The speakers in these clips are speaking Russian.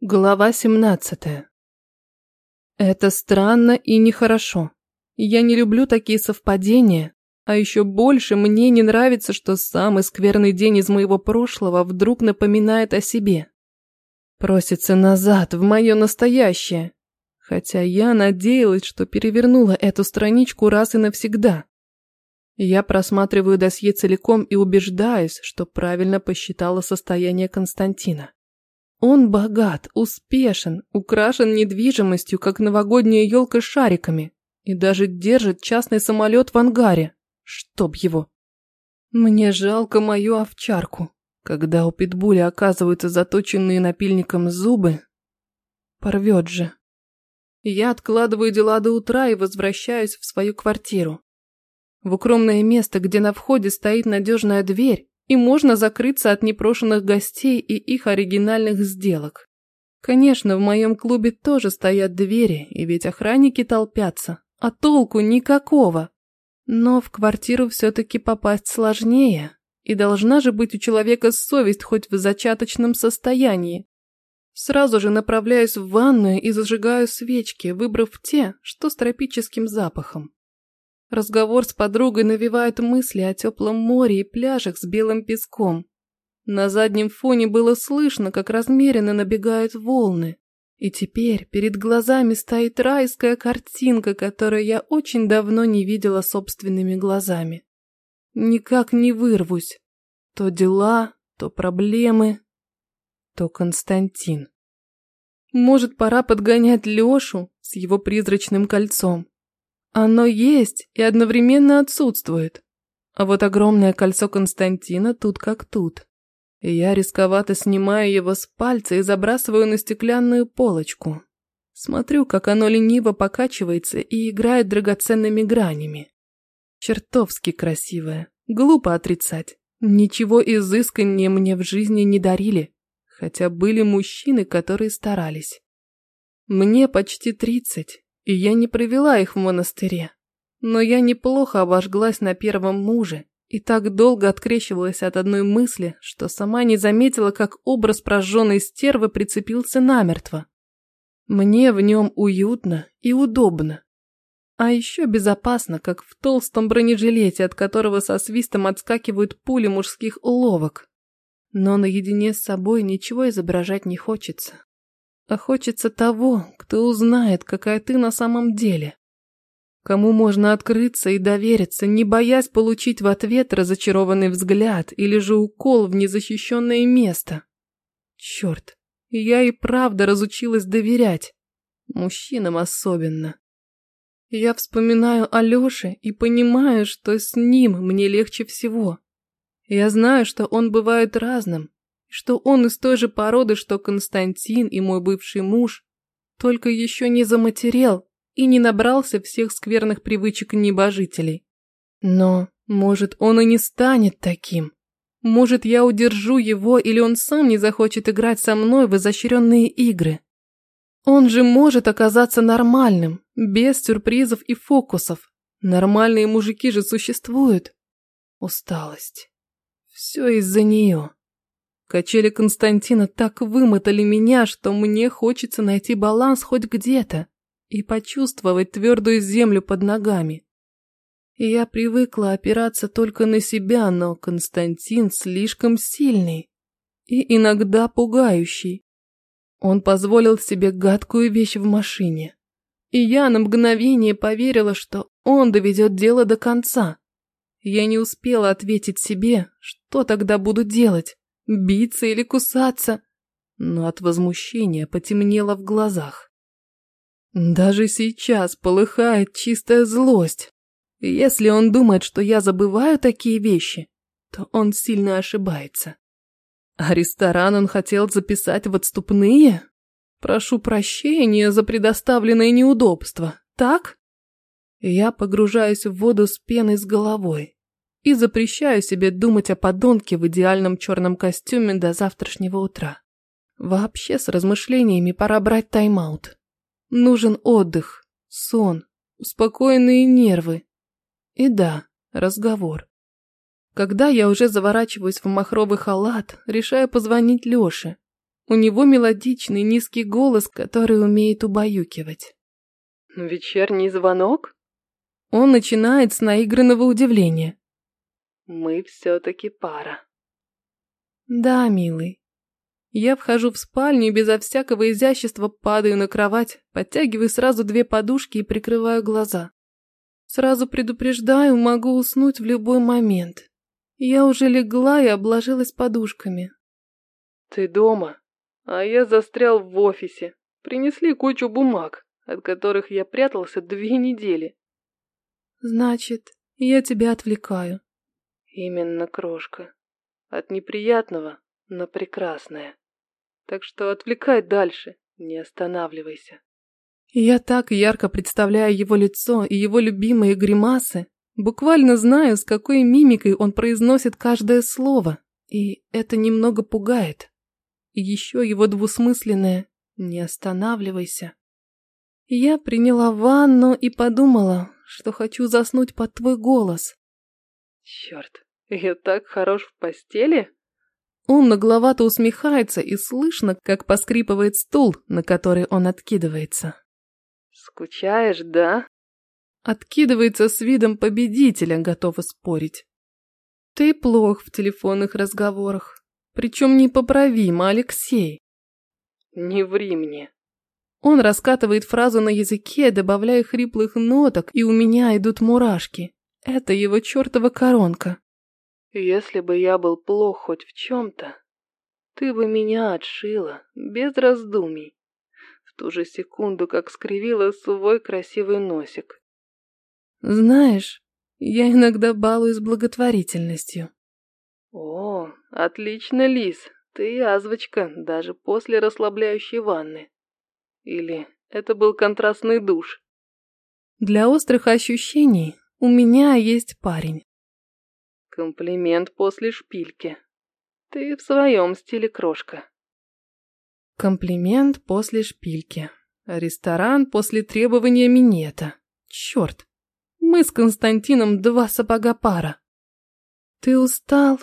Глава 17. Это странно и нехорошо. Я не люблю такие совпадения, а еще больше мне не нравится, что самый скверный день из моего прошлого вдруг напоминает о себе. Просится назад, в мое настоящее. Хотя я надеялась, что перевернула эту страничку раз и навсегда. Я просматриваю досье целиком и убеждаюсь, что правильно посчитала состояние Константина. Он богат, успешен, украшен недвижимостью, как новогодняя елка с шариками, и даже держит частный самолет в ангаре. Чтоб его. Мне жалко мою овчарку. Когда у питбуля оказываются заточенные напильником зубы, порвет же. Я откладываю дела до утра и возвращаюсь в свою квартиру. В укромное место, где на входе стоит надежная дверь, и можно закрыться от непрошенных гостей и их оригинальных сделок. Конечно, в моем клубе тоже стоят двери, и ведь охранники толпятся, а толку никакого. Но в квартиру все-таки попасть сложнее, и должна же быть у человека совесть хоть в зачаточном состоянии. Сразу же направляюсь в ванную и зажигаю свечки, выбрав те, что с тропическим запахом. Разговор с подругой навевает мысли о теплом море и пляжах с белым песком. На заднем фоне было слышно, как размеренно набегают волны. И теперь перед глазами стоит райская картинка, которую я очень давно не видела собственными глазами. Никак не вырвусь. То дела, то проблемы, то Константин. Может, пора подгонять Лешу с его призрачным кольцом. Оно есть и одновременно отсутствует. А вот огромное кольцо Константина тут как тут. И я рисковато снимаю его с пальца и забрасываю на стеклянную полочку. Смотрю, как оно лениво покачивается и играет драгоценными гранями. Чертовски красивое. Глупо отрицать. Ничего изысканнее мне в жизни не дарили, хотя были мужчины, которые старались. Мне почти тридцать, и я не провела их в монастыре. Но я неплохо обожглась на первом муже и так долго открещивалась от одной мысли, что сама не заметила, как образ прожженной стервы прицепился намертво. Мне в нем уютно и удобно. А еще безопасно, как в толстом бронежилете, от которого со свистом отскакивают пули мужских уловок. Но наедине с собой ничего изображать не хочется а хочется того, кто узнает, какая ты на самом деле. Кому можно открыться и довериться, не боясь получить в ответ разочарованный взгляд или же укол в незащищенное место. Черт, я и правда разучилась доверять. Мужчинам особенно. Я вспоминаю Алёше и понимаю, что с ним мне легче всего. Я знаю, что он бывает разным, что он из той же породы, что Константин и мой бывший муж, только еще не заматерел и не набрался всех скверных привычек небожителей. Но, может, он и не станет таким. Может, я удержу его, или он сам не захочет играть со мной в изощренные игры. Он же может оказаться нормальным, без сюрпризов и фокусов. Нормальные мужики же существуют. Усталость. Все из-за нее. Качели Константина так вымотали меня, что мне хочется найти баланс хоть где-то и почувствовать твердую землю под ногами. Я привыкла опираться только на себя, но Константин слишком сильный и иногда пугающий. Он позволил себе гадкую вещь в машине. И я на мгновение поверила, что он доведет дело до конца. Я не успела ответить себе, что тогда буду делать биться или кусаться, но от возмущения потемнело в глазах. Даже сейчас полыхает чистая злость. если он думает, что я забываю такие вещи, то он сильно ошибается. А ресторан он хотел записать в отступные? Прошу прощения за предоставленное неудобство, так? Я погружаюсь в воду с пеной с головой и запрещаю себе думать о подонке в идеальном черном костюме до завтрашнего утра. Вообще с размышлениями пора брать тайм-аут. Нужен отдых, сон, успокоенные нервы. И да, разговор. Когда я уже заворачиваюсь в махровый халат, решаю позвонить Лёше. У него мелодичный низкий голос, который умеет убаюкивать. Вечерний звонок? Он начинает с наигранного удивления. Мы все-таки пара. Да, милый. Я вхожу в спальню и безо всякого изящества падаю на кровать, подтягиваю сразу две подушки и прикрываю глаза. Сразу предупреждаю, могу уснуть в любой момент. Я уже легла и обложилась подушками. Ты дома? А я застрял в офисе. Принесли кучу бумаг, от которых я прятался две недели. Значит, я тебя отвлекаю. Именно, крошка. От неприятного на прекрасное. Так что отвлекай дальше, не останавливайся. Я так ярко представляю его лицо и его любимые гримасы, буквально знаю, с какой мимикой он произносит каждое слово, и это немного пугает. И еще его двусмысленное «не останавливайся». Я приняла ванну и подумала, что хочу заснуть под твой голос. Черт, я так хорош в постели? Он нагловато усмехается и слышно, как поскрипывает стул, на который он откидывается. Скучаешь, да? Откидывается с видом победителя, готова спорить. Ты плох в телефонных разговорах. Причем непоправимо, Алексей. Не ври мне. Он раскатывает фразу на языке, добавляя хриплых ноток, и у меня идут мурашки. Это его чертова коронка. Если бы я был плох хоть в чем-то, ты бы меня отшила, без раздумий. В ту же секунду, как скривила свой красивый носик. Знаешь, я иногда балуюсь благотворительностью. О, отлично, Лис. Ты язвочка, даже после расслабляющей ванны. Или это был контрастный душ? Для острых ощущений у меня есть парень. Комплимент после шпильки. Ты в своем стиле, крошка. Комплимент после шпильки. Ресторан после требования минета. Черт. Мы с Константином два сапога пара. Ты устал?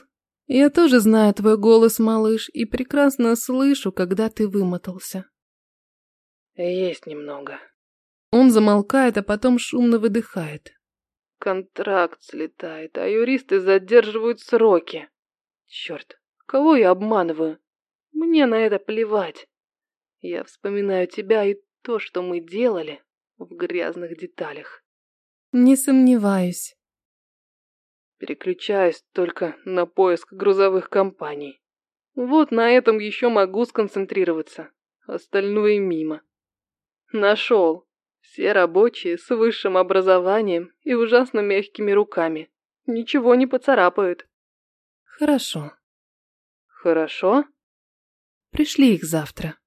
Я тоже знаю твой голос, малыш, и прекрасно слышу, когда ты вымотался. Есть немного. Он замолкает, а потом шумно выдыхает. Контракт слетает, а юристы задерживают сроки. Черт, кого я обманываю? Мне на это плевать. Я вспоминаю тебя и то, что мы делали в грязных деталях. Не сомневаюсь. Переключаюсь только на поиск грузовых компаний. Вот на этом еще могу сконцентрироваться. Остальное мимо. Нашел. Все рабочие с высшим образованием и ужасно мягкими руками. Ничего не поцарапают. Хорошо. Хорошо? Пришли их завтра.